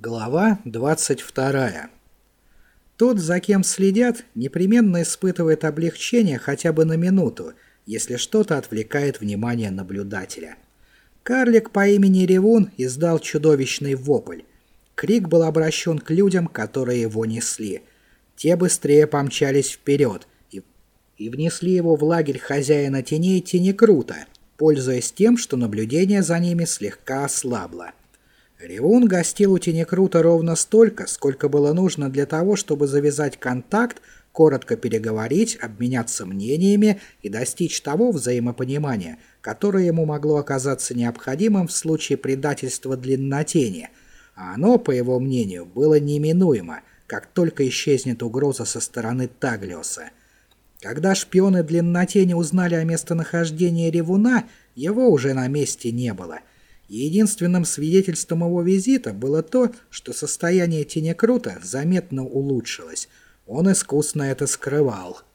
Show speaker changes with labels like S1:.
S1: Глава 22. Тот, за кем следят, непременно испытывает облегчение хотя бы на минуту, если что-то отвлекает внимание наблюдателя. Карлик по имени Ревун издал чудовищный вопль. Крик был обращен к людям, которые его несли. Те быстрее помчались вперед и, и внесли его в лагерь хозяина теней Тенекрута, пользуясь тем, что наблюдение за ними слегка ослабло. Ревун гостил у Тенекрута ровно столько, сколько было нужно для того, чтобы завязать контакт, коротко переговорить, обменяться мнениями и достичь того взаимопонимания, которое ему могло оказаться необходимым в случае предательства длиннотени, а оно, по его мнению, было неминуемо, как только исчезнет угроза со стороны Таглиоса. Когда шпионы длиннотени узнали о местонахождении Ревуна, его уже на месте не было — Единственным свидетельством его визита было то, что состояние Тенекрута заметно улучшилось. Он искусно это скрывал.